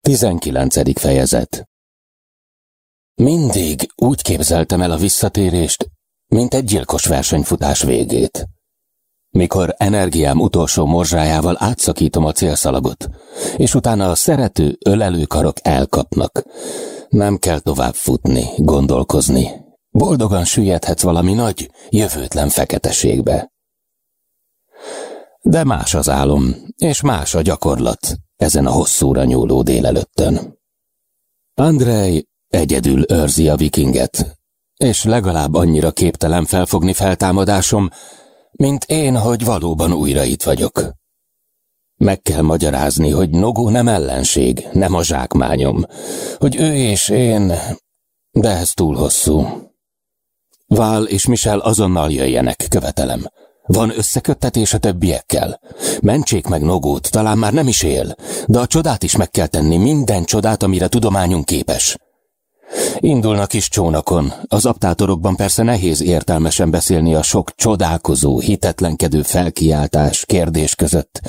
19. fejezet Mindig úgy képzeltem el a visszatérést, mint egy gyilkos versenyfutás végét. Mikor energiám utolsó morzsájával átszakítom a célszalagot, és utána a szerető, ölelő karok elkapnak. Nem kell tovább futni, gondolkozni. Boldogan süllyedhetsz valami nagy, jövőtlen feketeségbe. De más az álom, és más a gyakorlat ezen a hosszúra nyúló délelőttön. Andrei egyedül őrzi a vikinget, és legalább annyira képtelen felfogni feltámadásom, mint én, hogy valóban újra itt vagyok. Meg kell magyarázni, hogy Nogó nem ellenség, nem a zsákmányom, hogy ő és én, de ez túl hosszú. Vál és Michel azonnal jöjjenek, követelem. Van összeköttetés a többiekkel. Mentsék meg Nogót, talán már nem is él, de a csodát is meg kell tenni, minden csodát, amire tudományunk képes. Indulnak is csónakon. Az aptátorokban persze nehéz értelmesen beszélni a sok csodálkozó, hitetlenkedő felkiáltás, kérdés között.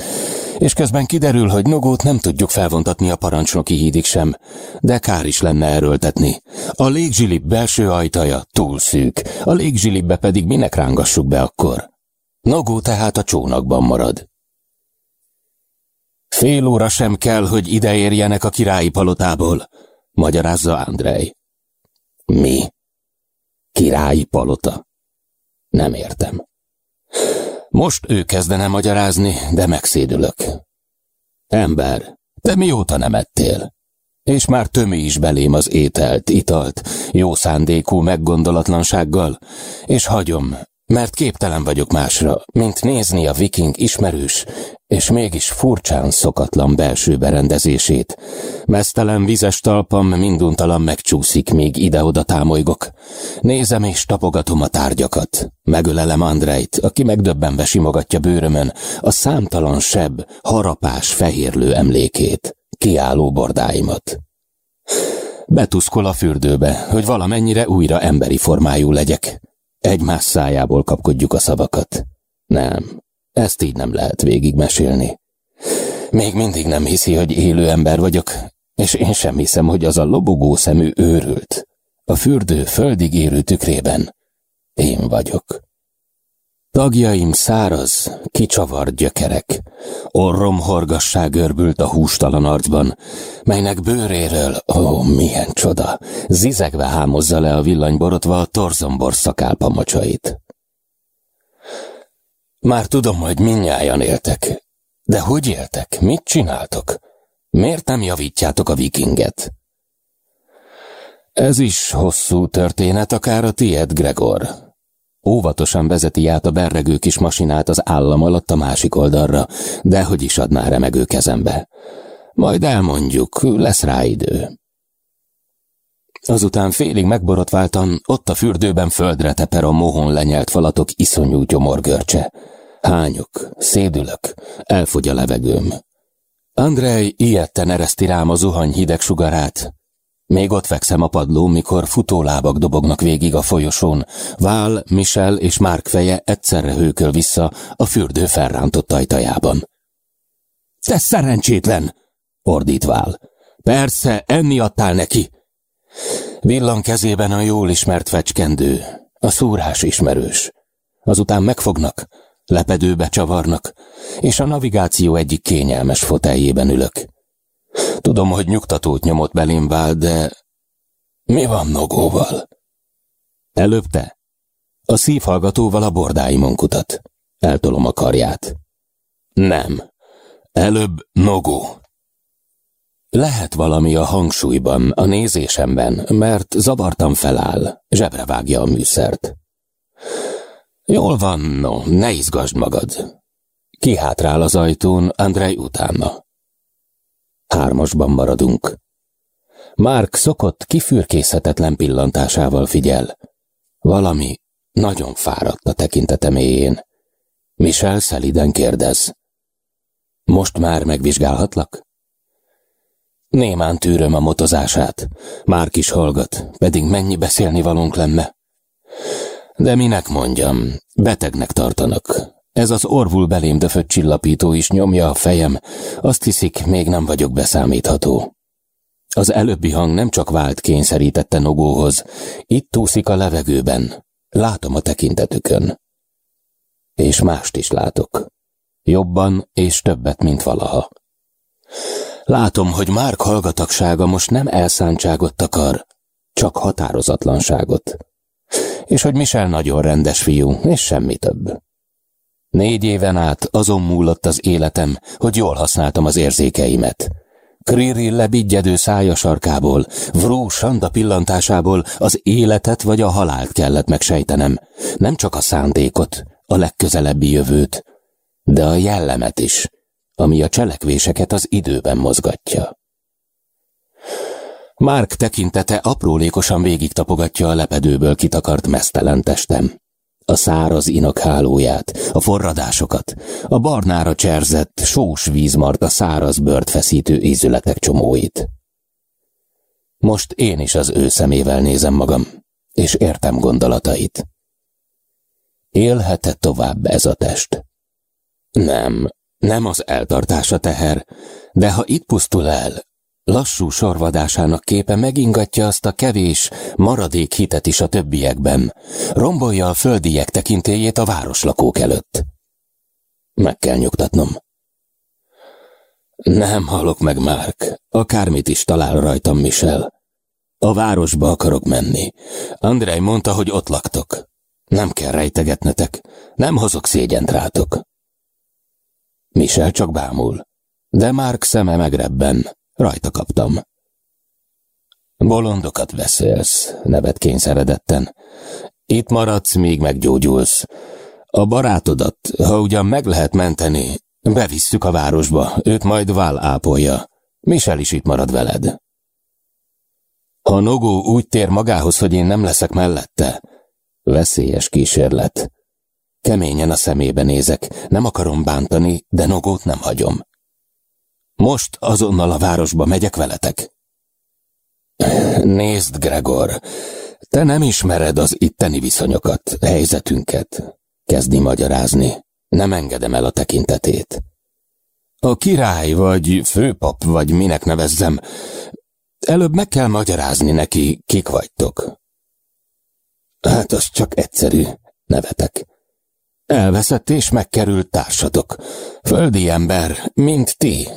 És közben kiderül, hogy Nogót nem tudjuk felvontatni a parancsnoki hídig sem, de kár is lenne erőltetni. A légzsilip belső ajtaja túl szűk, a légzsilipbe pedig minek rángassuk be akkor? Nogó tehát a csónakban marad. Fél óra sem kell, hogy ideérjenek a királyi palotából, magyarázza Andrei. Mi? Királyi palota? Nem értem. Most ő kezdene magyarázni, de megszédülök. Ember, te mióta nem ettél? És már tömi is belém az ételt, italt, jó szándékú meggondolatlansággal, és hagyom, mert képtelen vagyok másra, mint nézni a viking ismerős, és mégis furcsán szokatlan belső berendezését. Mesztelen vizes talpam minduntalan megcsúszik, míg ide-oda támolygok. Nézem és tapogatom a tárgyakat. Megölelem Andrejt, aki megdöbbenve simogatja bőrömön a számtalan seb, harapás, fehérlő emlékét, kiálló bordáimat. Betuszkol a fürdőbe, hogy valamennyire újra emberi formájú legyek. Egymás szájából kapkodjuk a szavakat. Nem, ezt így nem lehet végigmesélni. Még mindig nem hiszi, hogy élő ember vagyok, és én sem hiszem, hogy az a lobogó szemű őrült. A fürdő földig érő tükrében én vagyok. Tagjaim száraz, kicsavart gyökerek, orrom horgassá görbült a hústalan arcban, melynek bőréről, ó, milyen csoda, zizegve hámozza le a villanyborotva a torzombor szakálpamocsait. Már tudom, hogy minnyájan éltek, de hogy éltek, mit csináltok? Miért nem javítjátok a vikinget? Ez is hosszú történet, akár a tied, Gregor, Óvatosan vezeti át a berregő kis masinát az állam alatt a másik oldalra, de hogy is adná remegő kezembe. Majd elmondjuk, lesz rá idő. Azután félig megborotváltan, ott a fürdőben földre teper a mohon lenyelt falatok iszonyú gyomorgörcse. Hányok, szédülök, elfogy a levegőm. Andrei ilyetten ereszti rám a zuhany hideg sugarát, még ott fekszem a padlón, mikor futólábak dobognak végig a folyosón. Vál, Michel és Márk feje egyszerre hőköl vissza a fürdő felrántott ajtajában. Te szerencsétlen! ordít Vál. Persze, enni adtál neki! Villan kezében a jól ismert fecskendő, a szúrás ismerős. Azután megfognak, lepedőbe csavarnak, és a navigáció egyik kényelmes foteljében ülök. Tudom, hogy nyugtatót nyomott belém vál, de mi van Nogóval? Előbb. A szívhallgatóval a bordáimon kutat. Eltolom a karját. Nem. Előbb Nogó. Lehet valami a hangsúlyban, a nézésemben, mert zavartam feláll, zsebre vágja a műszert. Jól van, no, ne izgasd magad. Kihátrál az ajtón, Andrei utána. Hármasban maradunk. Márk szokott kifürkészhetetlen pillantásával figyel. Valami nagyon fáradt a tekintete mélyén. Michel szeliden kérdez. Most már megvizsgálhatlak? Némán tűröm a motozását. Márk is hallgat, pedig mennyi beszélni valónk lenne. De minek mondjam, betegnek tartanak. Ez az orvul belém döfött csillapító is nyomja a fejem. Azt hiszik, még nem vagyok beszámítható. Az előbbi hang nem csak vált kényszerítette Nogóhoz, itt úszik a levegőben, látom a tekintetükön. És mást is látok. Jobban és többet, mint valaha. Látom, hogy Márk hallgatagsága most nem elszántságot akar, csak határozatlanságot. És hogy Michel nagyon rendes fiú, és semmi több. Négy éven át azon múlott az életem, hogy jól használtam az érzékeimet. Kriri lebigyedő szája sarkából, Vró sanda pillantásából az életet vagy a halált kellett megsejtenem. Nem csak a szándékot, a legközelebbi jövőt, de a jellemet is, ami a cselekvéseket az időben mozgatja. Márk tekintete aprólékosan végig tapogatja a lepedőből kitakart mesztelen testem. A száraz inak hálóját, a forradásokat, a barnára cserzett, sós vízmart a száraz bört feszítő ízületek csomóit. Most én is az ő szemével nézem magam, és értem gondolatait. Élhet-e tovább ez a test? Nem, nem az eltartása teher, de ha itt pusztul el, lassú sorvadásának képe megingatja azt a kevés, maradék hitet is a többiekben, rombolja a földiek tekintélyét a városlakók előtt. Meg kell nyugtatnom. Nem halok meg, Márk. Akármit is talál rajtam, Michel. A városba akarok menni. Andrej mondta, hogy ott laktok. Nem kell rejtegetnetek. Nem hozok szégyent rátok. Michel csak bámul. De Márk szeme megrebben. Rajta kaptam. Bolondokat beszélsz, nevet kényszeredetten. Itt maradsz, míg meggyógyulsz. A barátodat, ha ugyan meg lehet menteni, bevisszük a városba, őt majd Vál ápolja. Michel is itt marad veled. Ha Nogó úgy tér magához, hogy én nem leszek mellette, veszélyes kísérlet. Keményen a szemébe nézek, nem akarom bántani, de Nogót nem hagyom. Most azonnal a városba megyek veletek. Nézd, Gregor, te nem ismered az itteni viszonyokat, helyzetünket. Kezdi magyarázni. Nem engedem el a tekintetét. A király, vagy főpap, vagy minek nevezzem, előbb meg kell magyarázni neki, kik vagytok. Hát az csak egyszerű, nevetek. Elveszett és megkerült társadok. Földi ember, mint ti.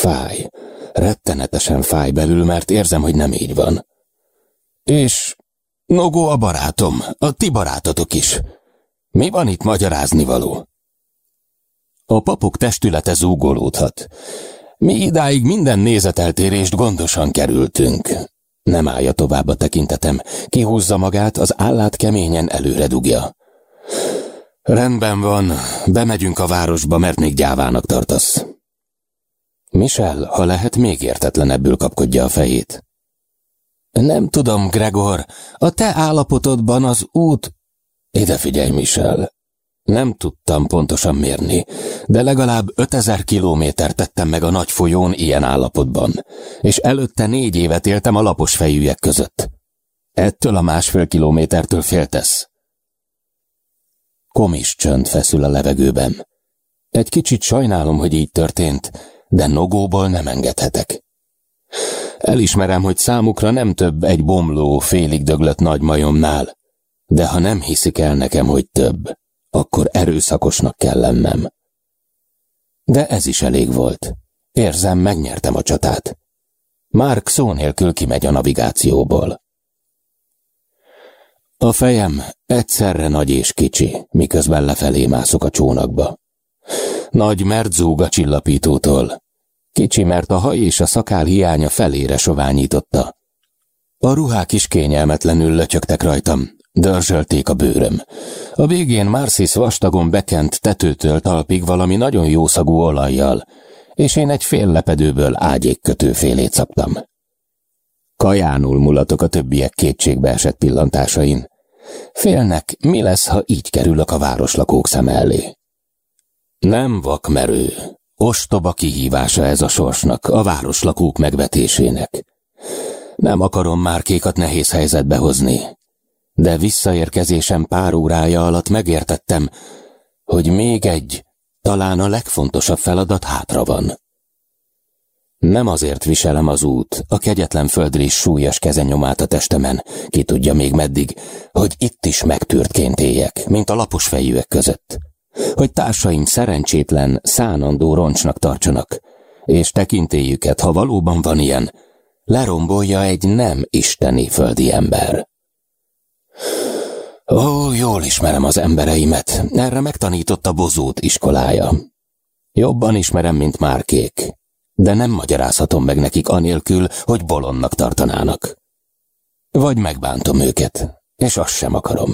Fáj. Rettenetesen fáj belül, mert érzem, hogy nem így van. És Nogó a barátom, a ti barátotok is. Mi van itt magyarázni való? A papok testülete zúgolódhat. Mi idáig minden nézeteltérést gondosan kerültünk. Nem állja tovább a tekintetem, kihúzza magát, az állát keményen előre dugja. Rendben van, bemegyünk a városba, mert még gyávának tartasz. Michel, ha lehet, még értetlenebbül kapkodja a fejét. Nem tudom, Gregor, a te állapotodban az út... Ide figyelj, Michel. Nem tudtam pontosan mérni, de legalább 5000 kilométert tettem meg a nagy folyón ilyen állapotban, és előtte négy évet éltem a lapos fejűek között. Ettől a másfél kilométertől féltesz. Komis csönd feszül a levegőben. Egy kicsit sajnálom, hogy így történt, de nogóból nem engedhetek. Elismerem, hogy számukra nem több egy bomló, félig döglött nagy majomnál, de ha nem hiszik el nekem, hogy több, akkor erőszakosnak kell lennem. De ez is elég volt. Érzem, megnyertem a csatát. Márk szó nélkül kimegy a navigációból. A fejem egyszerre nagy és kicsi, miközben lefelé mászok a csónakba. Nagy mert zúg a csillapítótól. Kicsi, mert a haj és a szakál hiánya felére soványította. A ruhák is kényelmetlenül lötyögtek rajtam, dörzsölték a bőröm. A végén Marcis vastagon bekent tetőtől talpig valami nagyon jószagú olajjal, és én egy fél lepedőből ágyékkötőfélét szaptam. Kajánul mulatok a többiek kétségbe esett pillantásain. Félnek, mi lesz, ha így kerülök a városlakók szem elé. Nem vakmerő. Ostoba kihívása ez a sorsnak, a városlakók megvetésének. Nem akarom márkékat nehéz helyzetbe hozni. De visszaérkezésem pár órája alatt megértettem, hogy még egy, talán a legfontosabb feladat hátra van. Nem azért viselem az út, a kegyetlen földrés súlyos kezenyomát a testemen, ki tudja még meddig, hogy itt is megtűrtként éljek, mint a lapos fejűek között. Hogy társaim szerencsétlen, szánandó roncsnak tartsanak, és tekintélyüket, ha valóban van ilyen, lerombolja egy nem isteni földi ember. Ó, jól ismerem az embereimet, erre megtanított a bozót iskolája. Jobban ismerem, mint Márkék, de nem magyarázhatom meg nekik anélkül, hogy bolondnak tartanának. Vagy megbántom őket, és azt sem akarom.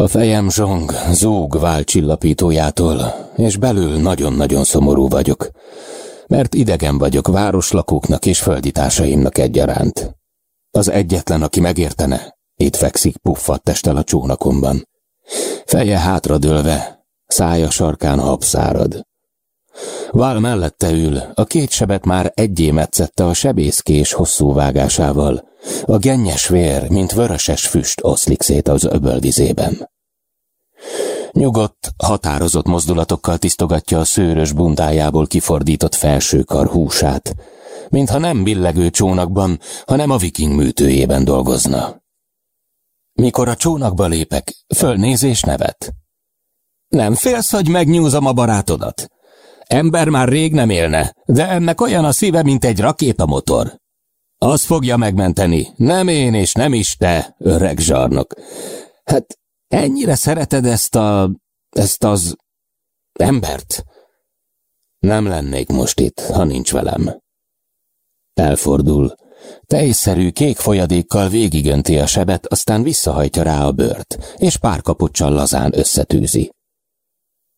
A fejem zsong, zúg válcsillapítójától, és belül nagyon-nagyon szomorú vagyok, mert idegen vagyok városlakóknak és földitársaimnak egyaránt. Az egyetlen, aki megértene, itt fekszik puffadt testtel a csónakomban. Feje hátradőlve, szája sarkán habszárad. Vál mellette ül, a két sebet már egyé metszette a sebészkés hosszú vágásával. A gennyes vér, mint vöröses füst oszlik szét az öbölvizében. Nyugodt, határozott mozdulatokkal tisztogatja a szőrös bundájából kifordított felsőkar húsát, mintha nem billegő csónakban, hanem a viking műtőjében dolgozna. Mikor a csónakba lépek, fölnéz és nevet. Nem félsz, hogy megnyúzom a barátodat? Ember már rég nem élne, de ennek olyan a szíve, mint egy rakétamotor. Az fogja megmenteni, nem én és nem is te, öreg zsarnok. Hát ennyire szereted ezt a... ezt az... embert? Nem lennék most itt, ha nincs velem. Elfordul. Tejszerű kék folyadékkal végigönti a sebet, aztán visszahajtja rá a bőrt, és pár kapuccsal lazán összetűzi.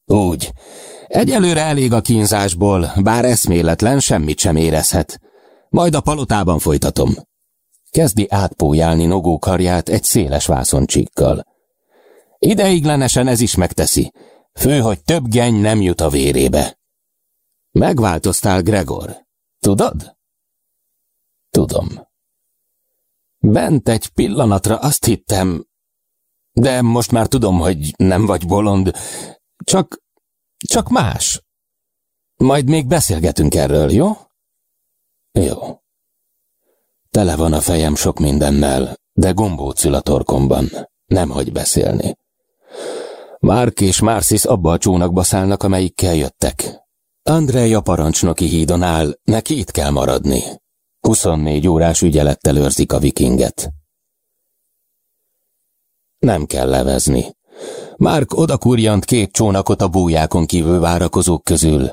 Úgy. Egyelőre elég a kínzásból, bár eszméletlen semmit sem érezhet. Majd a palotában folytatom. Kezdi átpójálni Nogó karját egy széles vászoncsíkkal. Ideiglenesen ez is megteszi. Fő, hogy több geny nem jut a vérébe. Megváltoztál, Gregor. Tudod? Tudom. Bent egy pillanatra azt hittem, de most már tudom, hogy nem vagy bolond, csak, csak más. Majd még beszélgetünk erről, jó? Jó. Tele van a fejem sok mindennel, de gombócül a torkomban. Nem hagy beszélni. Márk és Márcis abba a csónakba szállnak, amelyikkel jöttek. Andrej a parancsnoki hídon áll, neki itt kell maradni. 24 órás ügyelettel őrzik a vikinget. Nem kell levezni. Márk odakurjant két csónakot a bújákon kívül várakozók közül.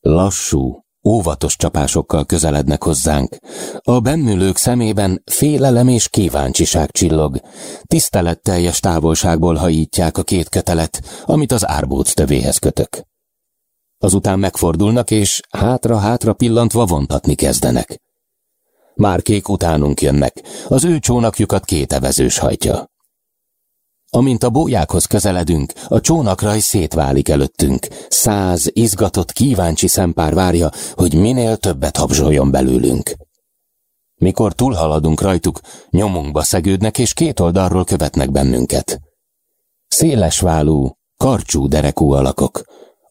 Lassú, óvatos csapásokkal közelednek hozzánk. A bennülők szemében félelem és kíváncsiság csillog. Tiszteletteljes távolságból hajítják a két kötelet, amit az árbóc tövéhez kötök. Azután megfordulnak, és hátra-hátra pillantva vontatni kezdenek. Már kék utánunk jönnek, az ő csónakjukat két evezős hajtja. Amint a bójákhoz közeledünk, a csónakraj szétválik előttünk. Száz izgatott, kíváncsi szempár várja, hogy minél többet habzsoljon belőlünk. Mikor túlhaladunk rajtuk, nyomunkba szegődnek, és két oldalról követnek bennünket. Széles válú, karcsú derekú alakok,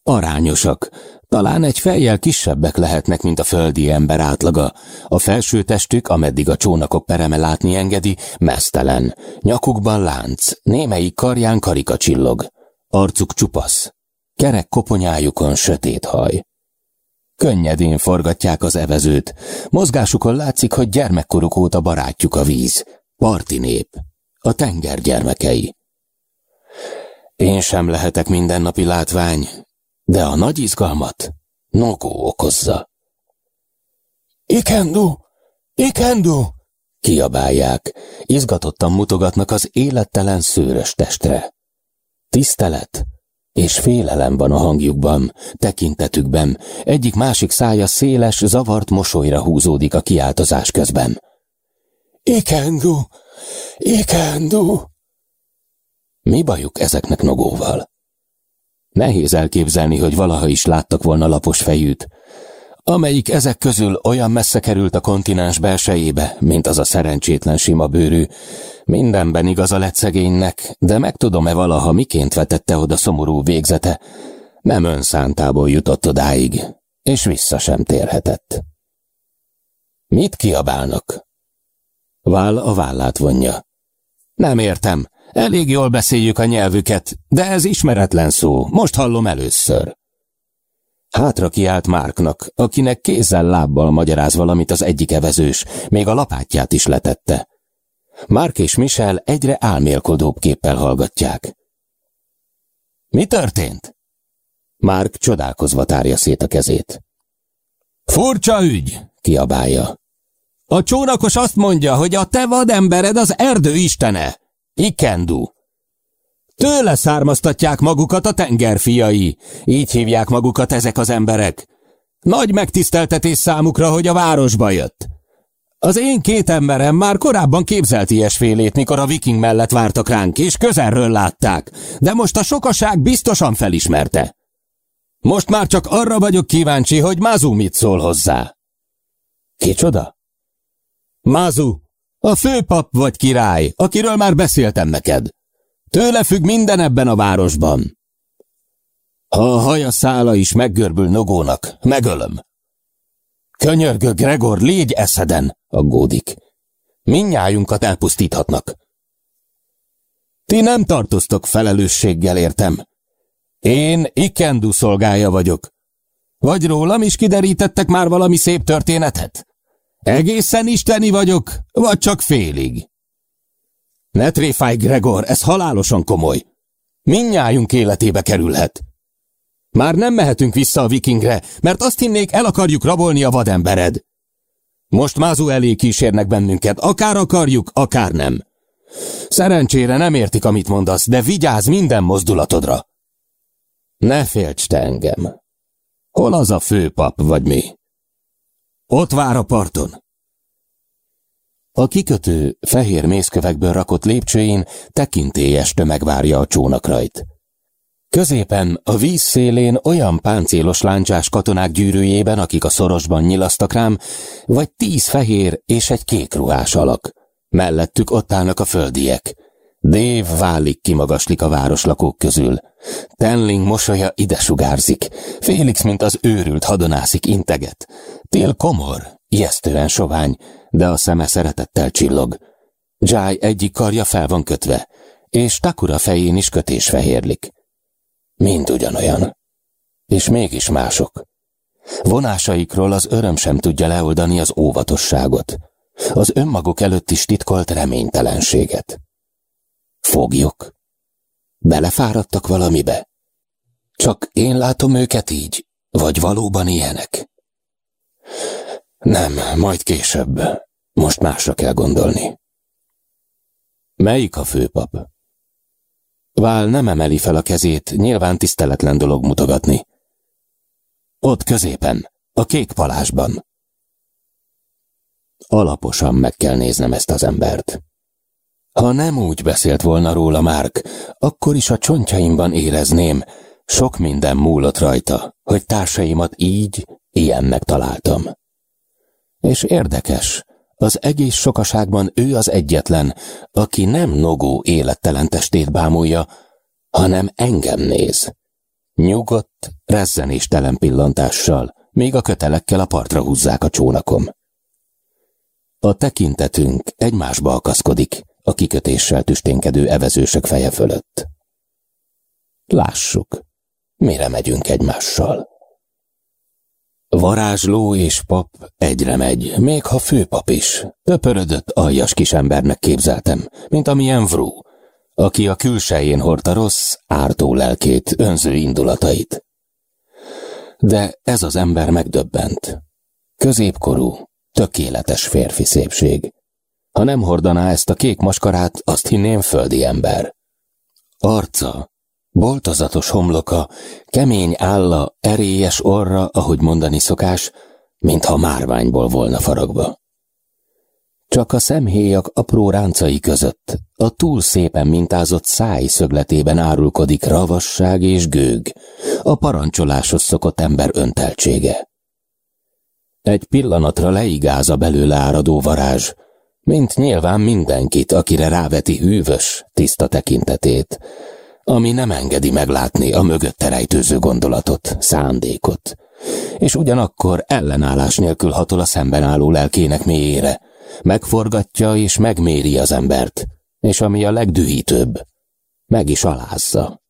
arányosak, talán egy fejjel kisebbek lehetnek, mint a földi ember átlaga. A felső testük, ameddig a csónakok pereme látni engedi, mesztelen. Nyakukban lánc, némelyik karján karika csillog. Arcuk csupasz. Kerek koponyájukon sötét haj. Könnyedén forgatják az evezőt. Mozgásukon látszik, hogy gyermekkoruk óta barátjuk a víz. Parti nép. A tenger gyermekei. Én sem lehetek mindennapi látvány, de a nagy izgalmat Nogó okozza. Ikendu! Ikendu! Kiabálják, izgatottan mutogatnak az élettelen szőrös testre. Tisztelet és félelem van a hangjukban, tekintetükben, egyik-másik szája széles, zavart mosolyra húzódik a kiáltozás közben. Ikendu! Ikendu! Mi bajuk ezeknek Nogóval? Nehéz elképzelni, hogy valaha is láttak volna lapos fejűt, amelyik ezek közül olyan messze került a kontinens belsejébe, mint az a szerencsétlen sima bőrű. Mindenben igaza lett szegénynek, de megtudom-e valaha, miként vetette oda szomorú végzete. Nem önszántából jutott odáig. és vissza sem térhetett. Mit kiabálnak? Vál a vállát vonja. Nem értem, elég jól beszéljük a nyelvüket, de ez ismeretlen szó, most hallom először. Hátra kiált Márknak, akinek kézzel-lábbal magyaráz valamit az egyik evezős, még a lapátját is letette. Márk és Michel egyre álmélkodóbb képpel hallgatják. Mi történt? Márk csodálkozva tárja szét a kezét. Furcsa ügy, kiabálja. A csónakos azt mondja, hogy a te vadembered az erdő istene. Ikendu. Tőle származtatják magukat a tengerfiai. Így hívják magukat ezek az emberek. Nagy megtiszteltetés számukra, hogy a városba jött. Az én két emberem már korábban képzelt ilyesfélét, mikor a viking mellett vártak ránk, és közelről látták, de most a sokaság biztosan felismerte. Most már csak arra vagyok kíváncsi, hogy Mazu mit szól hozzá. Kicsoda? Mazu, a főpap vagy király, akiről már beszéltem neked. Tőle függ minden ebben a városban. Ha a haja szála is meggörbül Nogónak, megölöm. Könyörgő, Gregor, légy eszeden, aggódik. Minnyájunkat elpusztíthatnak. Ti nem tartoztok felelősséggel, értem. Én Ikendu szolgája vagyok. Vagy rólam is kiderítettek már valami szép történetet? Egészen isteni vagyok, vagy csak félig? Ne tréfáj, Gregor, ez halálosan komoly. Minnyájunk életébe kerülhet. Már nem mehetünk vissza a vikingre, mert azt hinnék, el akarjuk rabolni a vadembered. Most Mázu elé kísérnek bennünket, akár akarjuk, akár nem. Szerencsére nem értik, amit mondasz, de vigyázz minden mozdulatodra. Ne félts te engem. Hol az a főpap, vagy mi? Ott vár a parton. A kikötő fehér mészkövekből rakott lépcsőin tekintélyes tömeg várja a csónakrajt. Középen, a víz szélén olyan páncélos láncsás katonák gyűrűjében, akik a szorosban nyilasztak rám, vagy tíz fehér és egy kék ruhás alak. Mellettük ott állnak a földiek. Dév válik kimagaslik a városlakók közül. Tenling mosolya ide sugárzik. Félix, mint az őrült hadonászik, integet. Tél komor, ijesztően sovány, de a szeme szeretettel csillog. Jai egyik karja fel van kötve, és Takura fején is kötés fehérlik. Mind ugyanolyan. És mégis mások. Vonásaikról az öröm sem tudja leoldani az óvatosságot, az önmaguk előtt is titkolt reménytelenséget. Fogjuk. Belefáradtak valamibe? Csak én látom őket így, vagy valóban ilyenek? Nem, majd később. Most másra kell gondolni. Melyik a főpap? Vál nem emeli fel a kezét, nyilván tiszteletlen dolog mutogatni. Ott középen, a kék palásban. Alaposan meg kell néznem ezt az embert. Ha nem úgy beszélt volna róla Márk, akkor is a csontjaimban érezném, sok minden múlott rajta, hogy társaimat így, ilyennek találtam. És érdekes, az egész sokaságban ő az egyetlen, aki nem Nogó élettelen testét bámulja, hanem engem néz. Nyugodt, rezzenéstelen pillantással, még a kötelekkel a partra húzzák a csónakom. A tekintetünk egymásba akaszkodik, a kikötéssel tüsténkedő evezősök feje fölött. Lássuk, mire megyünk egymással. Varázsló és pap egyre megy, még ha főpap is. Töpörödött aljas kisembernek képzeltem, mint amilyen vrú, aki a külsején hordta rossz, ártó lelkét, önző indulatait. De ez az ember megdöbbent. Középkorú, tökéletes férfi szépség. Ha nem hordaná ezt a kék maskarát, azt hinném földi ember. Arca, boltozatos homloka, kemény álla, erélyes orra, ahogy mondani szokás, mintha márványból volna faragva. Csak a szemhéjak apró ráncai között, a túl szépen mintázott száj szögletében árulkodik ravasság és gőg, a parancsoláshoz szokott ember önteltsége. Egy pillanatra leigáz a belőle áradó varázs, mint nyilván mindenkit, akire ráveti hűvös, tiszta tekintetét, ami nem engedi meglátni a mögötte rejtőző gondolatot, szándékot, és ugyanakkor ellenállás nélkül hatol a szemben álló lelkének mélyére, megforgatja és megméri az embert, és ami a legdühítőbb, meg is alázza.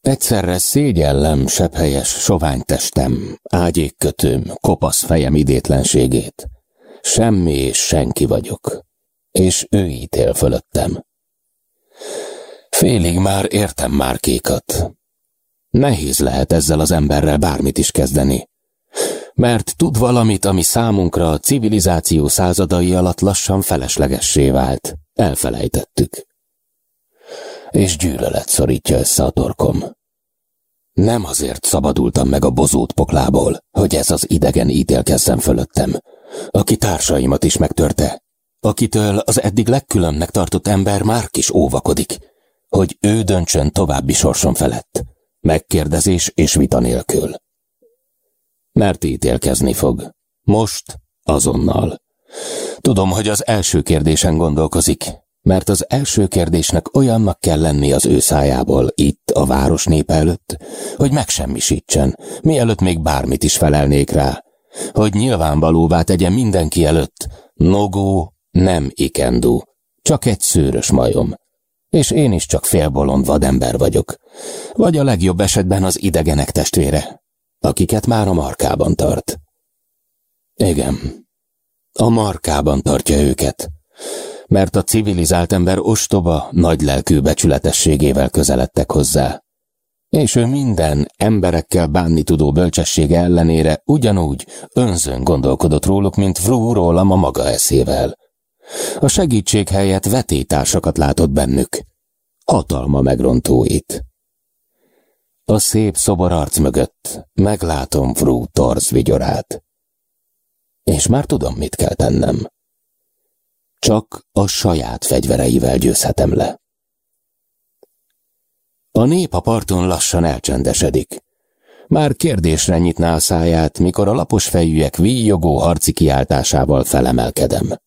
Egyszerre szégyellem sepphelyes sovány testem, ágyékkötőm, kopasz fejem idétlenségét. Semmi és senki vagyok, és ő ítél fölöttem. Félig már értem Márkékat. Nehéz lehet ezzel az emberrel bármit is kezdeni, mert tud valamit, ami számunkra a civilizáció századai alatt lassan feleslegessé vált. Elfelejtettük. És gyűlölet szorítja össze a torkom. Nem azért szabadultam meg a bozót poklából, hogy ez az idegen ítélkezzen fölöttem, aki társaimat is megtörte, akitől az eddig legkülönnek tartott ember már kis óvakodik, hogy ő döntsön további sorson felett, megkérdezés és vita nélkül. Mert ítélkezni fog. Most, azonnal. Tudom, hogy az első kérdésen gondolkozik, mert az első kérdésnek olyannak kell lenni az ő szájából, itt, a város népe előtt, hogy megsemmisítsen, mielőtt még bármit is felelnék rá, hogy nyilvánvalóvá tegye mindenki előtt, Nogó nem Ikendu, csak egy szőrös majom, és én is csak félbolond vadember vagyok, vagy a legjobb esetben az idegenek testvére, akiket már a markában tart. Igen, a markában tartja őket, mert a civilizált ember ostoba, nagy lelkű becsületességével közeledtek hozzá. És ő minden emberekkel bánni tudó bölcsessége ellenére ugyanúgy önzön gondolkodott róluk, mint Vrú rólam a maga eszével. A segítség helyett vetétársakat látott bennük. Hatalma megrontóit. A szép szobor arc mögött meglátom Vrú torz vigyorát. És már tudom, mit kell tennem. Csak a saját fegyvereivel győzhetem le. A nép a parton lassan elcsendesedik. Már kérdésre nyitná a száját, mikor a lapos fejűek víjogó harci kiáltásával felemelkedem.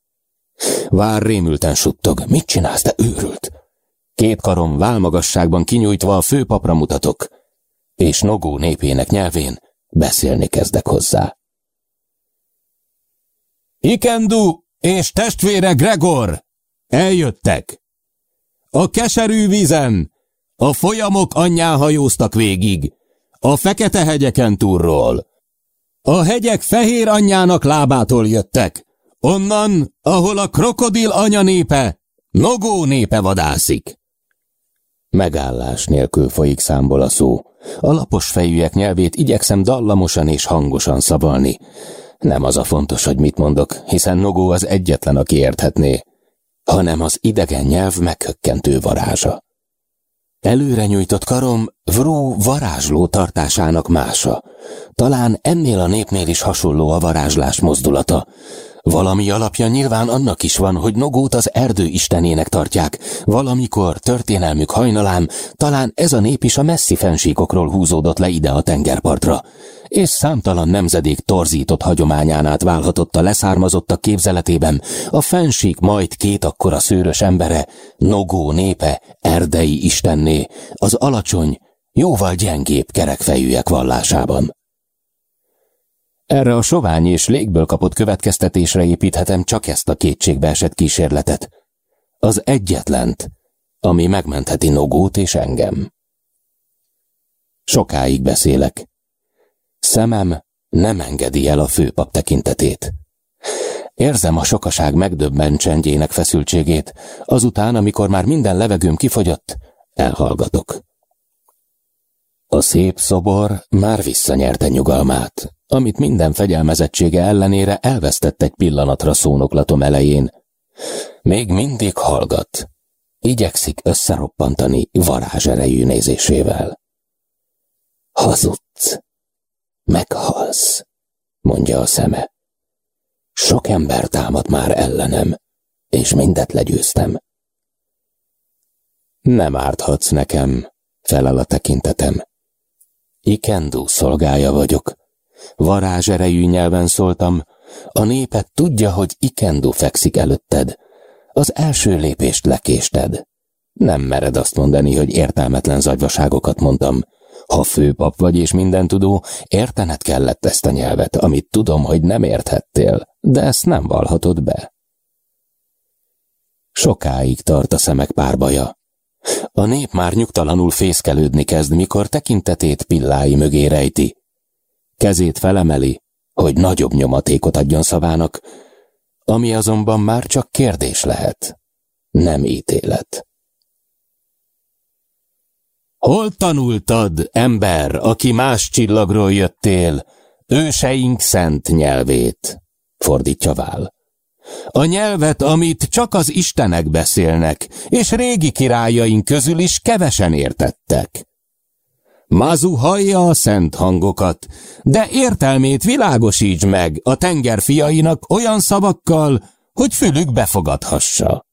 Vár rémülten suttog. Mit csinálsz, te őrült? Két karom válmagasságban kinyújtva a főpapra mutatok, és Nogó népének nyelvén beszélni kezdek hozzá. Ikendu és testvére Gregor eljöttek. A keserű vízen a folyamok anyján hajóztak végig, a fekete hegyeken túlról. A hegyek fehér anyjának lábától jöttek, onnan, ahol a krokodil anya népe, Nogó népe vadászik. Megállás nélkül folyik számból a szó. A lapos fejűek nyelvét igyekszem dallamosan és hangosan szavalni. Nem az a fontos, hogy mit mondok, hiszen Nogó az egyetlen, aki érthetné, hanem az idegen nyelv meghökkentő varázsa. Előre nyújtott karom Vró varázsló tartásának mása. Talán ennél a népnél is hasonló a varázslás mozdulata. Valami alapja nyilván annak is van, hogy Nogót az erdő istenének tartják. Valamikor, történelmük hajnalán, talán ez a nép is a messzi fensíkokról húzódott le ide a tengerpartra. És számtalan nemzedék torzított hagyományán át válhatott a leszármazottak képzeletében, a fensík majd két akkora szőrös embere, Nogó népe, erdei istenné, az alacsony, jóval gyengébb kerekfejűek vallásában. Erre a sovány és légből kapott következtetésre építhetem csak ezt a kétségbe esett kísérletet. Az egyetlent, ami megmentheti Nogót és engem. Sokáig beszélek. Szemem nem engedi el a főpap tekintetét. Érzem a sokaság megdöbben csendjének feszültségét, azután, amikor már minden levegőm kifogyott, elhallgatok. A szép szobor már visszanyerte nyugalmát, amit minden fegyelmezettsége ellenére elvesztett egy pillanatra szónoklatom elején. Még mindig hallgat. Igyekszik összeroppantani varázserejű nézésével. Hazudsz. Meghalsz, mondja a szeme. Sok ember támad már ellenem, és mindet legyőztem. Nem árthatsz nekem, felel a tekintetem. Ikendu szolgája vagyok. Varázserejű nyelven szóltam, a népet tudja, hogy Ikendu fekszik előtted. Az első lépést lekésted. Nem mered azt mondani, hogy értelmetlen zagyvaságokat mondtam. Ha főpap vagy és mindentudó, értened kellett ezt a nyelvet, amit tudom, hogy nem érthettél, de ezt nem valhatod be. Sokáig tart a szemek párbaja. A nép már nyugtalanul fészkelődni kezd, mikor tekintetét pillái mögé rejti. Kezét felemeli, hogy nagyobb nyomatékot adjon szavának, ami azonban már csak kérdés lehet, nem ítélet. Hol tanultad, ember, aki más csillagról jöttél, őseink szent nyelvét? Fordítja Vál. A nyelvet, amit csak az istenek beszélnek, és régi királyaink közül is kevesen értettek. Mazu hallja a szent hangokat, de értelmét világosíts meg a tenger fiainak olyan szavakkal, hogy fülük befogadhassa.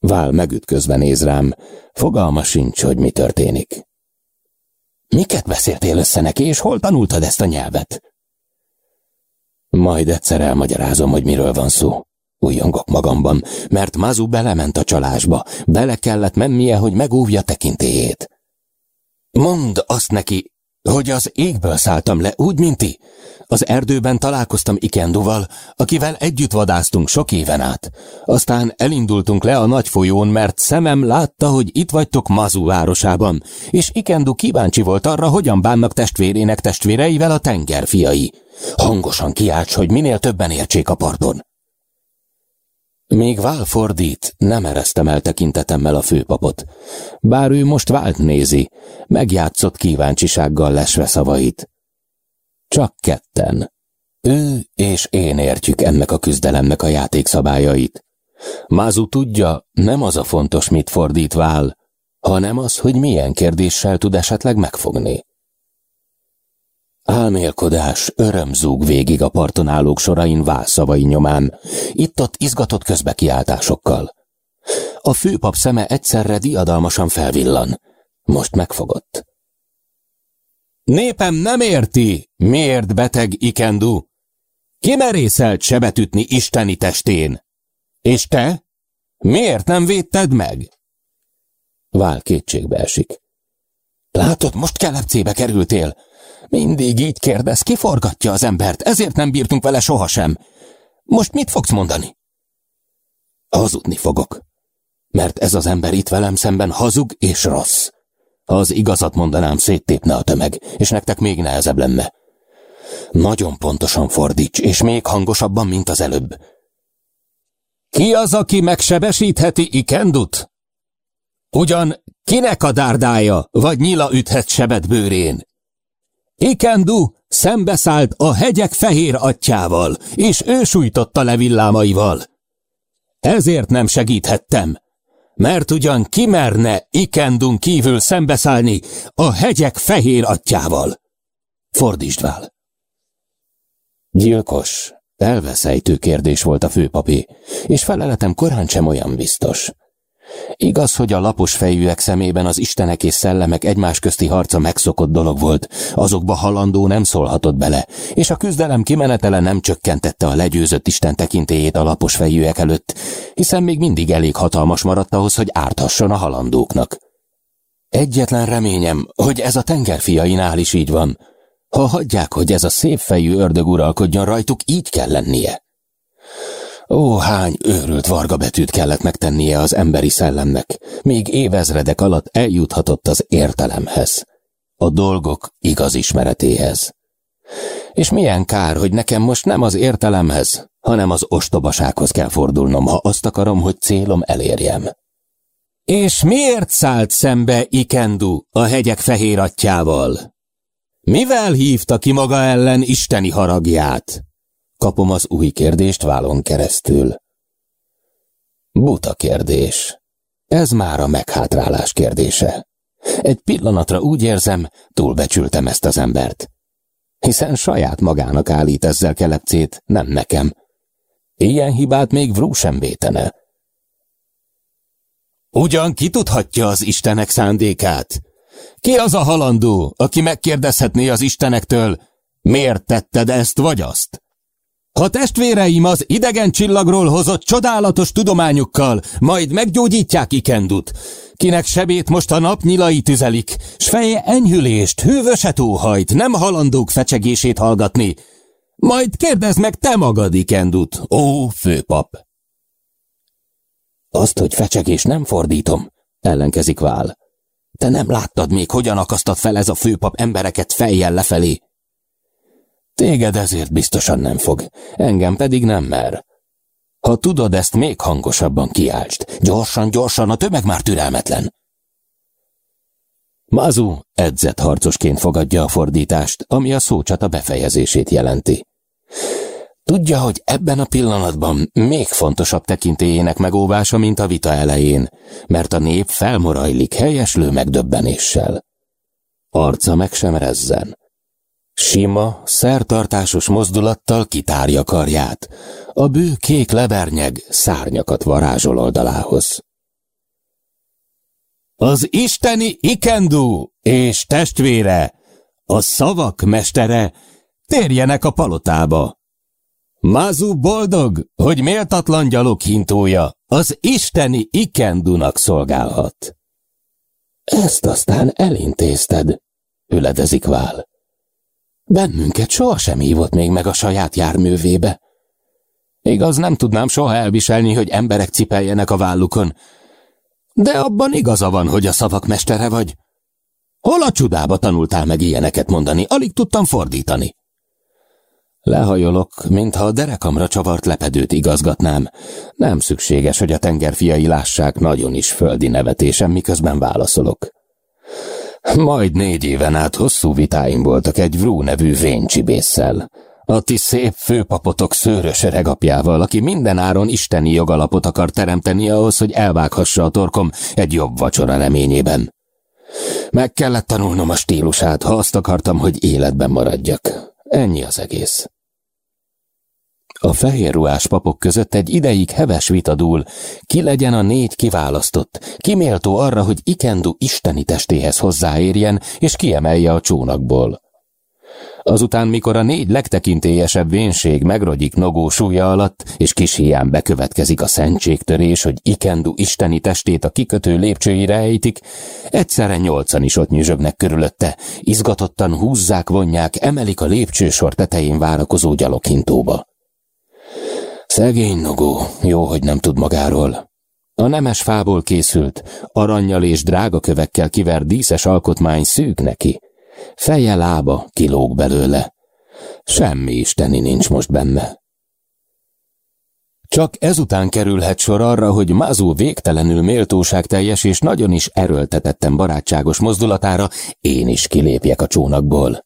Vál megütközve néz rám, fogalma sincs, hogy mi történik. Miket beszéltél össze neki, és hol tanultad ezt a nyelvet? Majd egyszer elmagyarázom, hogy miről van szó. Újjongok magamban, mert Mazu belement a csalásba, bele kellett mennie, hogy megúvja tekintélyét. Mondd azt neki, hogy az égből szálltam le, úgy, mint ti. Az erdőben találkoztam Ikenduval, akivel együtt vadáztunk sok éven át. Aztán elindultunk le a nagy folyón, mert szemem látta, hogy itt vagytok Mazu városában, és Ikendu kíváncsi volt arra, hogyan bánnak testvérének testvéreivel a tengerfiai. Hangosan kiálts, hogy minél többen értsék a parton. Még Vál fordít, nem ereztem el tekintetemmel a főpapot. Bár ő most Vált nézi, megjátszott kíváncsisággal lesve szavait. Csak ketten. Ő és én értjük ennek a küzdelemnek a játékszabályait. Mázu tudja, nem az a fontos, mit fordít Vál, hanem az, hogy milyen kérdéssel tud esetleg megfogni. Álmélkodás, örömzúg végig a parton állók sorain válszavai nyomán, itt-ott izgatott közbekiáltásokkal. A főpap szeme egyszerre diadalmasan felvillan. Most megfogott. Népem nem érti, miért beteg Ikendu. Kimerészelt sebet ütni isteni testén. És te? Miért nem védted meg? Vál kétségbe esik. Látod, most kelepcébe kerültél. Mindig így kérdez, kiforgatja az embert, ezért nem bírtunk vele sohasem. Most mit fogsz mondani? Hazudni fogok. Mert ez az ember itt velem szemben hazug és rossz. Ha az igazat mondanám, széttépne a tömeg, és nektek még nehezebb lenne. Nagyon pontosan fordíts, és még hangosabban, mint az előbb. Ki az, aki megsebesítheti Ikendut? Ugyan kinek a dárdája, vagy nyila üthet sebet bőrén? Ikendu szembeszállt a hegyek fehér atyával, és ő sújtotta le villámaival. Ezért nem segíthettem, mert ugyan kimerne Ikendun kívül szembeszállni a hegyek fehér atyával. Fordítsd vál. Gyilkos, elveszejtő kérdés volt a főpapé, és feleletem korán sem olyan biztos. Igaz, hogy a lapos fejűek szemében az istenek és szellemek egymás közti harca megszokott dolog volt, azokba halandó nem szólhatott bele, és a küzdelem kimenetele nem csökkentette a legyőzött isten tekintélyét a lapos fejűek előtt, hiszen még mindig elég hatalmas maradt ahhoz, hogy árthasson a halandóknak. Egyetlen reményem, hogy ez a tengerfiainál is így van. Ha hagyják, hogy ez a szép fejű ördög uralkodjon rajtuk, így kell lennie. Ó, hány őrült varga betűt kellett megtennie az emberi szellemnek, még évezredek alatt eljuthatott az értelemhez, a dolgok igaz ismeretéhez. És milyen kár, hogy nekem most nem az értelemhez, hanem az ostobasághoz kell fordulnom, ha azt akarom, hogy célom elérjem. És miért szállt szembe Ikendu a hegyek fehér atyával? Mivel hívta ki maga ellen isteni haragját? Kapom az új kérdést válon keresztül. Buta kérdés. Ez már a meghátrálás kérdése. Egy pillanatra úgy érzem, túlbecsültem ezt az embert. Hiszen saját magának állít ezzel kelepcét, nem nekem. Ilyen hibát még Vrú sem vétene. Ugyan ki tudhatja az Istenek szándékát? Ki az a halandó, aki megkérdezhetné az Istenektől, miért tetted ezt vagy azt? Ha testvéreim az idegen csillagról hozott csodálatos tudományukkal majd meggyógyítják Ikendut, kinek sebét most a nap nyilai tüzelik, s feje enyhülést, hűvöset óhajt, nem halandók fecsegését hallgatni. Majd kérdezd meg te magad, Ikendut, ó, főpap! Azt, hogy fecsegés nem fordítom, ellenkezik Vál. Te nem láttad még, hogyan akasztad fel ez a főpap embereket fejjel lefelé? Téged ezért biztosan nem fog, engem pedig nem mer. Ha tudod ezt, még hangosabban kiáltsd. Gyorsan, gyorsan, a tömeg már türelmetlen. Mazu edzett harcosként fogadja a fordítást, ami a szócsata befejezését jelenti. Tudja, hogy ebben a pillanatban még fontosabb tekintélyének megóvása, mint a vita elején, mert a nép felmorajlik helyeslő megdöbbenéssel. Arca meg sem rezzen. Sima, szertartásos mozdulattal kitárja karját, a bő kék lebernyeg szárnyakat varázsol oldalához. Az isteni Ikendu és testvére, a szavak mestere, térjenek a palotába. Mázu boldog, hogy méltatlan gyalog hintója az isteni Ikendunak szolgálhat. Ezt aztán elintézted, üledezik Vál. Bennünket sohasem hívott még meg a saját járművébe. Igaz, nem tudnám soha elviselni, hogy emberek cipeljenek a vállukon. De abban igaza van, hogy a szavak mestere vagy. Hol a csudába tanultál meg ilyeneket mondani? Alig tudtam fordítani. Lehajolok, mintha a derekamra csavart lepedőt igazgatnám. Nem szükséges, hogy a tengerfiai lássák nagyon is földi nevetésem, miközben válaszolok. Majd négy éven át hosszú vitáim voltak egy Vrú nevű véncsibésszel. A ti szép főpapotok szőrös regapjával, aki minden áron isteni jogalapot akar teremteni ahhoz, hogy elvághassa a torkom egy jobb vacsora reményében. Meg kellett tanulnom a stílusát, ha azt akartam, hogy életben maradjak. Ennyi az egész. A fehér ruhás papok között egy ideig heves vita dúl, ki legyen a négy kiválasztott, kiméltó arra, hogy Ikendu isteni testéhez hozzáérjen, és kiemelje a csónakból. Azután, mikor a négy legtekintélyesebb vénség megrogyik nogó súlya alatt, és kis hián bekövetkezik a szentségtörés, hogy Ikendu isteni testét a kikötő lépcsőire ejtik, egyszerre nyolcan is ott nyüzsögnek körülötte, izgatottan húzzák, vonják, emelik a lépcsősor tetején várakozó gyaloghintóba. Szegény Nogó, jó, hogy nem tud magáról. A nemes fából készült, aranyjal és drága kövekkel kivert díszes alkotmány szűk neki. Feje lába kilóg belőle. Semmi isteni nincs most benne. Csak ezután kerülhet sor arra, hogy Mazú végtelenül méltóságteljes és nagyon is erőltetettem barátságos mozdulatára én is kilépjek a csónakból.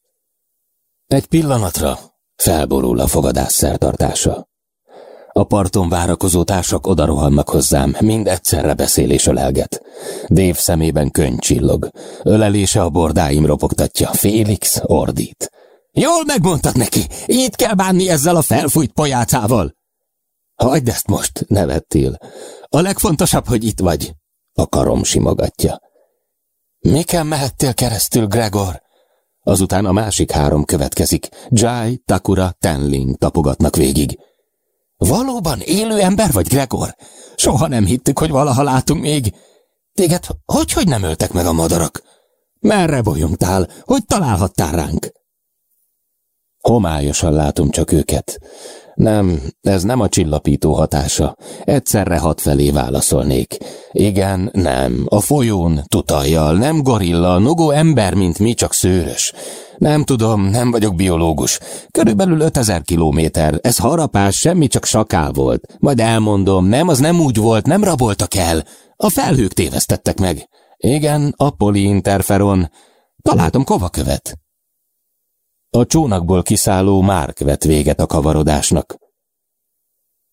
Egy pillanatra felborul a fogadás szertartása. A parton várakozó társak odarohannak hozzám, mind egyszerre beszél és ölelget. Dév szemében könny csillog. Ölelése a bordáim ropogtatja. Félix ordít. Jól megmondtad neki, így kell bánni ezzel a felfújt pojácával. Hagyd ezt most, nevettél. A legfontosabb, hogy itt vagy. A karom simogatja. Miken mehettél keresztül, Gregor? Azután a másik három következik. Jai, Takura, Tenling tapogatnak végig. Valóban élő ember vagy, Gregor? Soha nem hittük, hogy valaha látunk még. Téged hogy, hogy nem öltek meg a madarak? Merre bolyongtál? Hogy találhattál ránk? Homályosan látom csak őket. Nem, ez nem a csillapító hatása. Egyszerre hat felé válaszolnék. Igen, nem. A folyón, tutajjal, nem gorilla, nogó ember, mint mi, csak szőrös. Nem tudom, nem vagyok biológus. Körülbelül 5000 kilométer. Ez harapás, semmi, csak sakál volt. Majd elmondom, nem, az nem úgy volt, nem raboltak el. A felhők tévesztettek meg. Igen, a poliinterferon. Találtam kovakövet. A csónakból kiszálló Márk vett véget a kavarodásnak.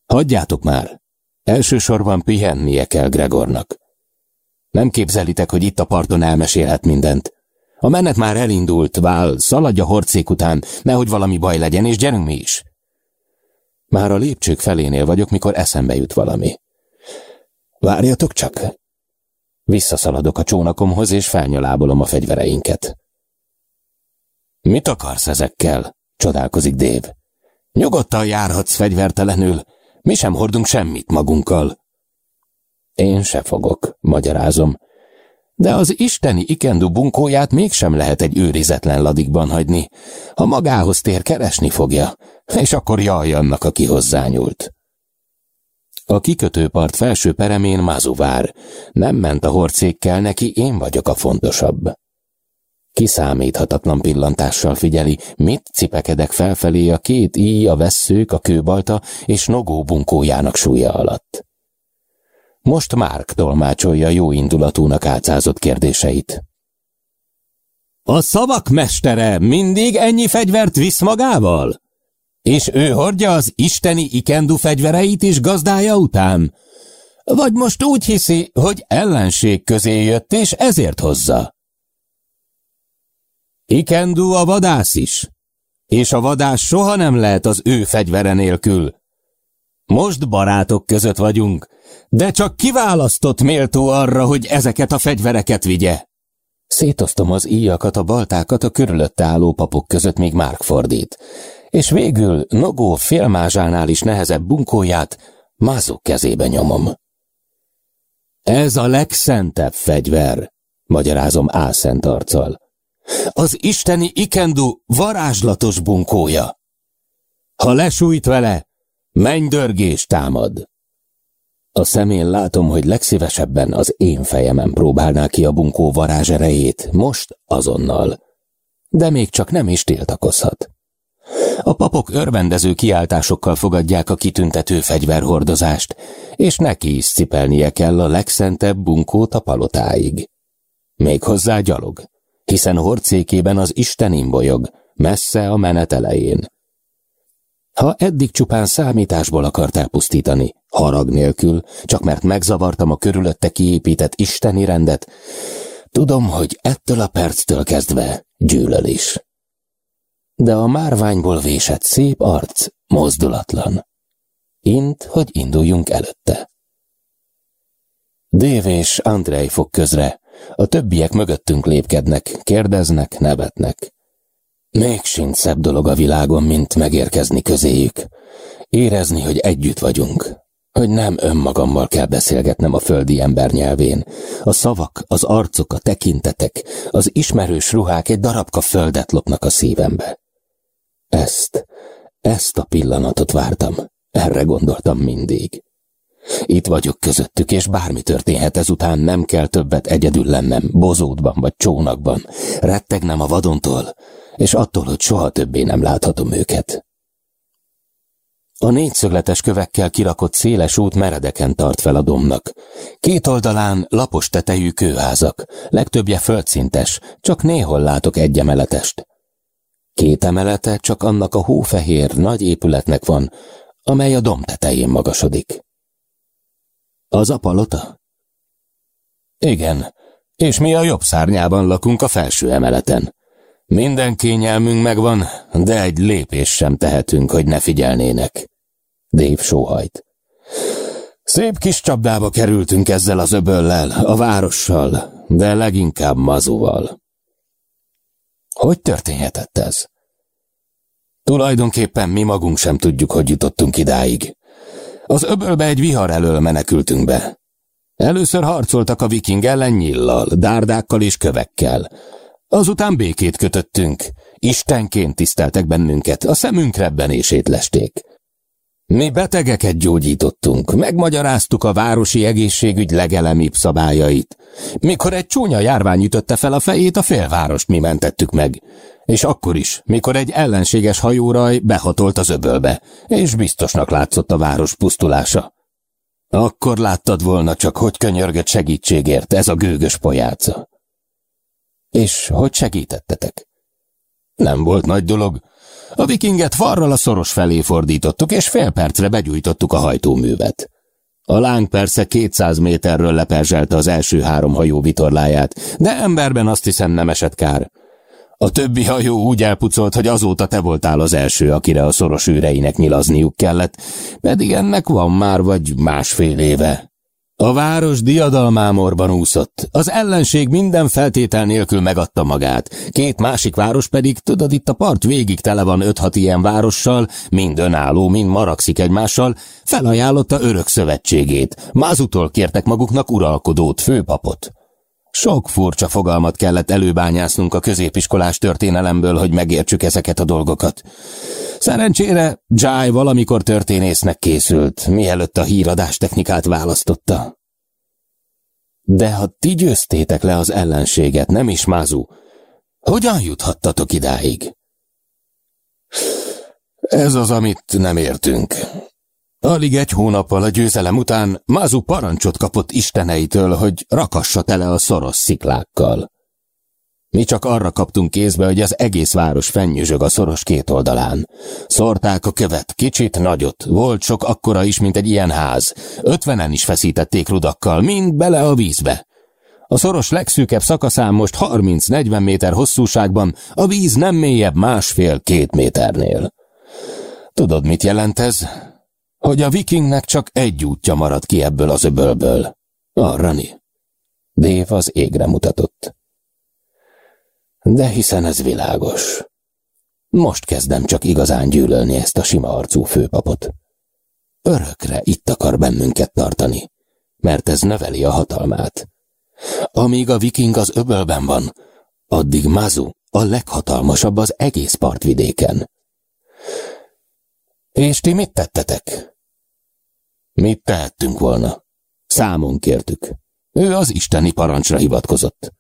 Hagyjátok már! Elsősorban pihennie kell Gregornak. Nem képzelitek, hogy itt a parton elmesélhet mindent. A menet már elindult, Vál, szaladj a horcék után, nehogy valami baj legyen, és gyerünk mi is. Már a lépcsők felénél vagyok, mikor eszembe jut valami. Várjatok csak! Visszaszaladok a csónakomhoz, és felnyalábolom a fegyvereinket. Mit akarsz ezekkel? Csodálkozik Dév. Nyugodtan járhatsz fegyvertelenül, mi sem hordunk semmit magunkkal. Én se fogok, magyarázom. De az isteni ikendu bunkóját mégsem lehet egy őrizetlen ladikban hagyni. Ha magához tér, keresni fogja, és akkor jaj annak, aki hozzányúlt. A kikötőpart felső peremén Mazuvár. Nem ment a horcékkel, neki én vagyok a fontosabb. Kiszámíthatatlan pillantással figyeli, mit cipekedek felfelé a két íj, a vesszők, a kőbalta és nogó bunkójának súlya alatt. Most Márk tolmácsolja jó indulatúnak álcázott kérdéseit. A szavak mestere mindig ennyi fegyvert visz magával? És ő hordja az isteni ikendu fegyvereit is gazdája után? Vagy most úgy hiszi, hogy ellenség közé jött, és ezért hozza? Ikendu a vadász is, és a vadász soha nem lehet az ő fegyvere nélkül. Most barátok között vagyunk, de csak kiválasztott méltó arra, hogy ezeket a fegyvereket vigye. Szétoztom az íjakat, a baltákat a körülötte álló papok között még Márk fordít, és végül Nogó félmázsánál is nehezebb bunkóját mázok kezébe nyomom. Ez a legszentebb fegyver, magyarázom álszent arccal. Az isteni ikendu varázslatos bunkója. Ha lesújt vele, mennydörgés támad. A szemén látom, hogy legszívesebben az én fejemen próbálná ki a bunkó varázserejét, most azonnal. De még csak nem is tiltakozhat. A papok örvendező kiáltásokkal fogadják a kitüntető fegyverhordozást, és neki is cipelnie kell a legszentebb bunkót a palotáig. Méghozzá gyalog, hiszen horcékében az Isten imbolyog, messze a menet elején. Ha eddig csupán számításból akart elpusztítani, harag nélkül, csak mert megzavartam a körülötte kiépített isteni rendet, tudom, hogy ettől a perctől kezdve gyűlöl is. De a márványból vésett szép arc mozdulatlan. Int, hogy induljunk előtte. Dév és Andrei fog közre, a többiek mögöttünk lépkednek, kérdeznek, nevetnek. Még sincs szebb dolog a világon, mint megérkezni közéjük. Érezni, hogy együtt vagyunk. Hogy nem önmagammal kell beszélgetnem a földi ember nyelvén. A szavak, az arcok, a tekintetek, az ismerős ruhák egy darabka földet lopnak a szívembe. Ezt, ezt a pillanatot vártam. Erre gondoltam mindig. Itt vagyok közöttük, és bármi történhet ezután, nem kell többet egyedül lennem, bozótban vagy csónakban. Rettegnem a vadontól, és attól, hogy soha többé nem láthatom őket. A négyszögletes kövekkel kirakott széles út meredeken tart fel a domnak. Két oldalán lapos tetejű kőházak, legtöbbje földszintes, csak néhol látok egy emeletest. Két emelete csak annak a hófehér nagy épületnek van, amely a dom tetején magasodik. Az a palota? Igen, és mi a jobb szárnyában lakunk a felső emeleten. Minden kényelmünk megvan, de egy lépés sem tehetünk, hogy ne figyelnének. Dév sóhajt. Szép kis csapdába kerültünk ezzel az öböllel, a várossal, de leginkább mazuval. Hogy történhetett ez? Tulajdonképpen mi magunk sem tudjuk, hogy jutottunk idáig. Az öbölbe egy vihar elől menekültünk be. Először harcoltak a viking ellen nyillal, dárdákkal és kövekkel. Azután békét kötöttünk. Istenként tiszteltek bennünket, a szemünk rebbenését lesték. Mi betegeket gyógyítottunk, megmagyaráztuk a városi egészségügy legelemibb szabályait. Mikor egy csúnya járvány ütötte fel a fejét, a félvárost mi mentettük meg. És akkor is, mikor egy ellenséges hajóraj behatolt az öbölbe, és biztosnak látszott a város pusztulása. Akkor láttad volna csak, hogy könyörgött segítségért ez a gőgös pojáca. És hogy segítettetek? Nem volt nagy dolog. A vikinget farral a szoros felé fordítottuk, és fél percre begyújtottuk a hajtóművet. A láng persze 200 méterről leperzselte az első három hajó vitorláját, de emberben azt hiszem nem esett kár. A többi hajó úgy elpucolt, hogy azóta te voltál az első, akire a szoros űreinek nyilazniuk kellett, pedig ennek van már vagy másfél éve. A város diadalmámorban úszott. Az ellenség minden feltétel nélkül megadta magát. Két másik város pedig, tudod, itt a part végig tele van öt-hat ilyen várossal, mind önálló, mind maragszik egymással, felajánlotta örök szövetségét. Mázutól kértek maguknak uralkodót, főpapot. Sok furcsa fogalmat kellett előbányásznunk a középiskolás történelemből, hogy megértsük ezeket a dolgokat. Szerencsére Jai valamikor történésznek készült, mielőtt a híradás technikát választotta. De ha ti győztétek le az ellenséget, nem is Mázu, hogyan juthattatok idáig? Ez az, amit nem értünk. Alig egy hónappal a győzelem után Mázu parancsot kapott isteneitől, hogy rakassa tele a szoros sziklákkal. Mi csak arra kaptunk kézbe, hogy az egész város fennyüzsög a szoros két oldalán. Szorták a követ, kicsit, nagyot, volt sok akkora is, mint egy ilyen ház. Ötvenen is feszítették rudakkal, mind bele a vízbe. A szoros legszűkebb szakaszán most 30-40 méter hosszúságban, a víz nem mélyebb másfél-két méternél. Tudod, mit jelent ez? Hogy a vikingnek csak egy útja maradt ki ebből az öbölből. Arrani. Dév az égre mutatott. De hiszen ez világos. Most kezdem csak igazán gyűlölni ezt a sima arcú főpapot. Örökre itt akar bennünket tartani, mert ez növeli a hatalmát. Amíg a viking az öbölben van, addig Mazu a leghatalmasabb az egész partvidéken. És ti mit tettetek? Mit tehettünk volna? Számon kértük. Ő az isteni parancsra hivatkozott.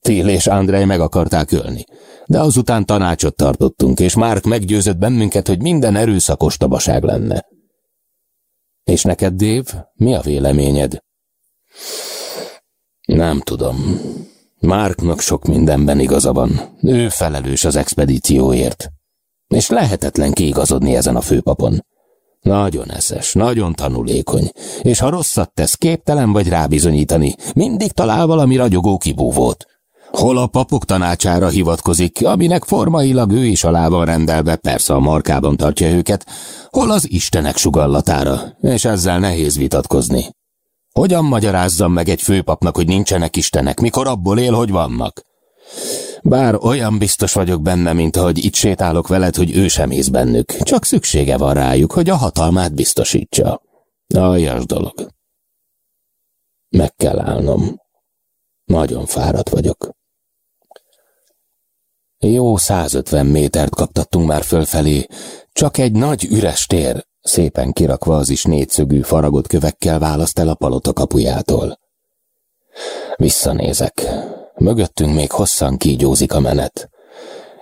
Tél és Andrej meg akarták ölni, de azután tanácsot tartottunk, és Márk meggyőzött bennünket, hogy minden erőszakos tabaság lenne. És neked, Dév, mi a véleményed? Nem tudom. Márknak sok mindenben igaza van. Ő felelős az expedícióért. És lehetetlen kiigazodni ezen a főpapon. Nagyon eszes, nagyon tanulékony, és ha rosszat tesz, képtelen vagy rábizonyítani, mindig talál valami ragyogó kibúvót. Hol a papok tanácsára hivatkozik, aminek formailag ő is alá van rendelve, persze a markában tartja őket, hol az istenek sugallatára, és ezzel nehéz vitatkozni. Hogyan magyarázzam meg egy főpapnak, hogy nincsenek istenek, mikor abból él, hogy vannak? Bár olyan biztos vagyok benne, mint ahogy itt sétálok veled, hogy ő sem ész bennük, csak szüksége van rájuk, hogy a hatalmát biztosítsa. Aljas dolog. Meg kell állnom. Nagyon fáradt vagyok. Jó 150 métert kaptattunk már fölfelé, csak egy nagy üres tér, szépen kirakva az is négyszögű faragott kövekkel választ el a palota kapujától. Visszanézek. Mögöttünk még hosszan kígyózik a menet.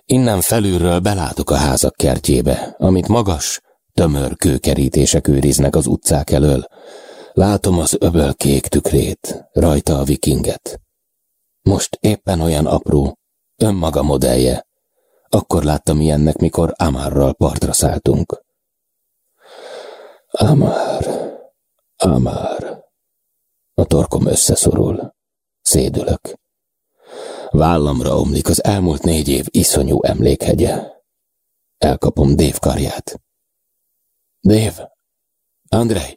Innen felülről belátok a házak kertjébe, amit magas, tömör kőkerítések őriznek az utcák elől. Látom az öböl kék tükrét, rajta a vikinget. Most éppen olyan apró, önmaga modellje. Akkor láttam ilyennek, mikor Amarral partra szálltunk. Amár, Amár. A torkom összeszorul. Szédülök. Vállamra omlik az elmúlt négy év iszonyú emlékhegye. Elkapom Dév karját. Dév, Andrej,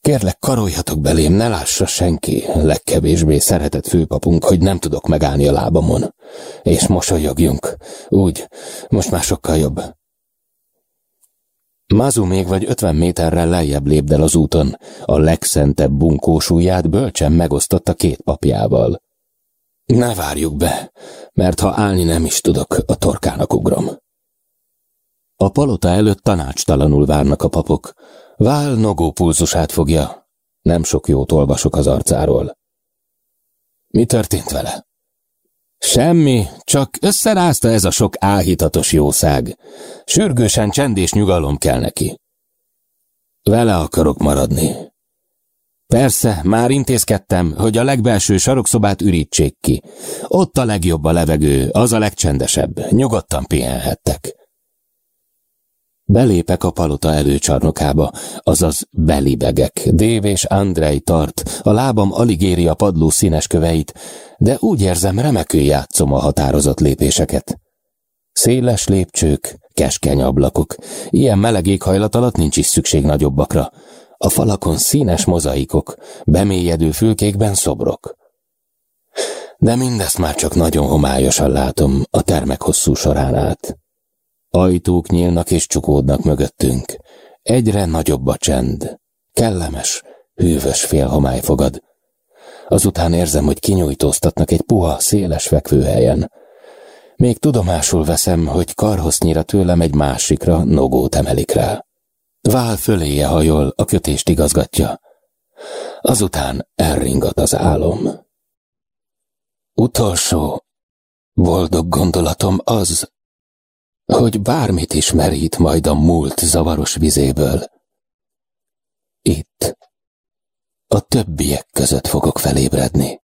kérlek karoljatok belém, ne lássa senki, legkevésbé szeretett főpapunk, hogy nem tudok megállni a lábamon. És mosolyogjunk. Úgy, most már sokkal jobb. Mazu még vagy ötven méterrel lejjebb lépdel az úton, a legszentebb bunkósúját bölcsen megosztotta két papjával. Ne várjuk be, mert ha állni nem is tudok, a torkának ugrom. A palota előtt tanácstalanul várnak a papok. Vál nogó pulzusát fogja. Nem sok jót olvasok az arcáról. Mi történt vele? Semmi, csak összerázta ez a sok áhítatos jószág. Sürgősen csend és nyugalom kell neki. Vele akarok maradni. Persze, már intézkedtem, hogy a legbelső sarokszobát ürítsék ki. Ott a legjobb a levegő, az a legcsendesebb, nyugodtan pihenhettek. Belépek a palota előcsarnokába, azaz belibegek. Dév és Andrei tart, a lábam alig éri a padló színes köveit, de úgy érzem, remekül játszom a határozott lépéseket. Széles lépcsők, keskeny ablakok, ilyen meleg éghajlat alatt nincs is szükség nagyobbakra. A falakon színes mozaikok, bemélyedő fülkékben szobrok. De mindezt már csak nagyon homályosan látom a termek hosszú során át. Ajtók nyílnak és csukódnak mögöttünk. Egyre nagyobb a csend. Kellemes, hűvös félhomály fogad. Azután érzem, hogy kinyújtóztatnak egy puha, széles fekvőhelyen. Még tudomásul veszem, hogy karhosznyira tőlem egy másikra nogót emelik rá. Vál föléje hajol, a kötést igazgatja. Azután elringat az álom. Utolsó boldog gondolatom az, hogy bármit is merít majd a múlt zavaros vizéből. Itt, a többiek között fogok felébredni.